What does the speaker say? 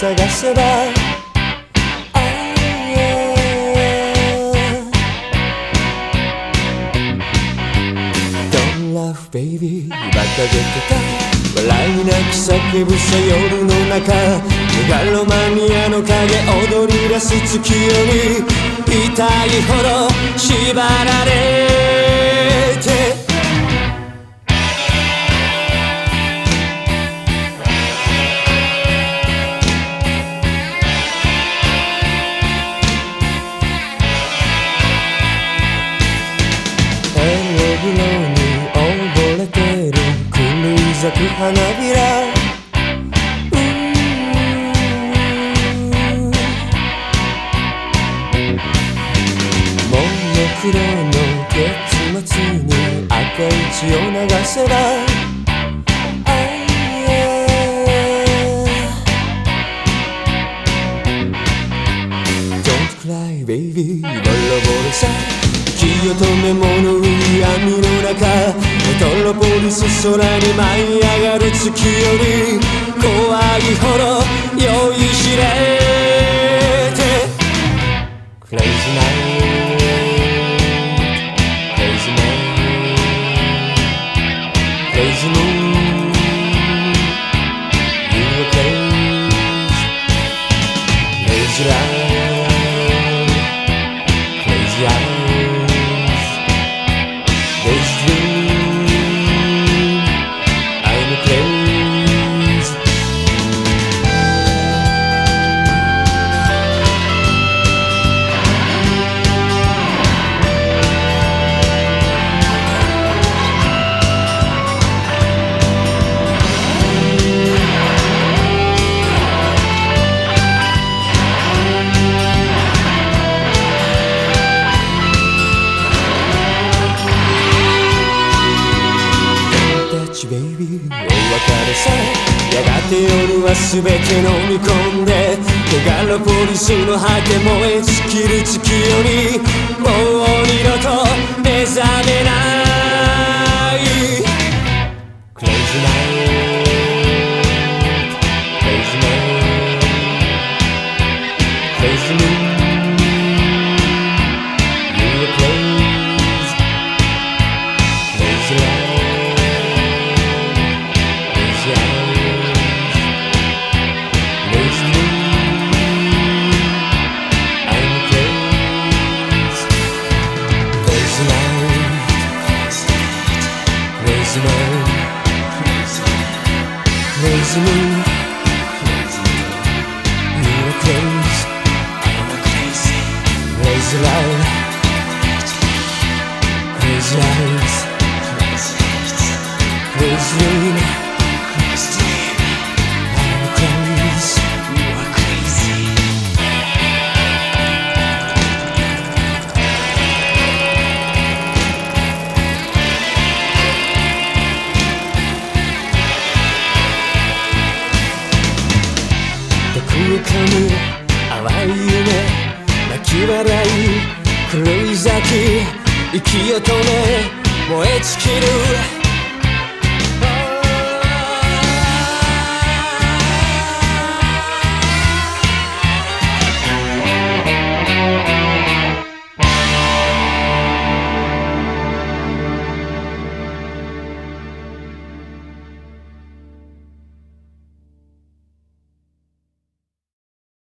探せばあドンラフベイビー馬鹿げてた。笑い泣き叫ぶさ夜の中。メガロマニアの影踊り出す月夜に。痛いほど縛られ咲く花びらうーんモノクロの結末に赤い血を流せば。Don't cry baby ボロボロさ。気を止め物売り網の中メトロポリス空に舞い上がる月より怖いほど酔いしれて Crazy night Crazy night Crazy moon You are crazy Crazy life Crazy eyes れさやがて夜は全て飲み込んで手柄ポリシーの果て燃え尽きる月よりもう crazy move. Crazy. you're crazy. I'm crazy. crazy love. 狂い咲き息を止め燃え尽きる。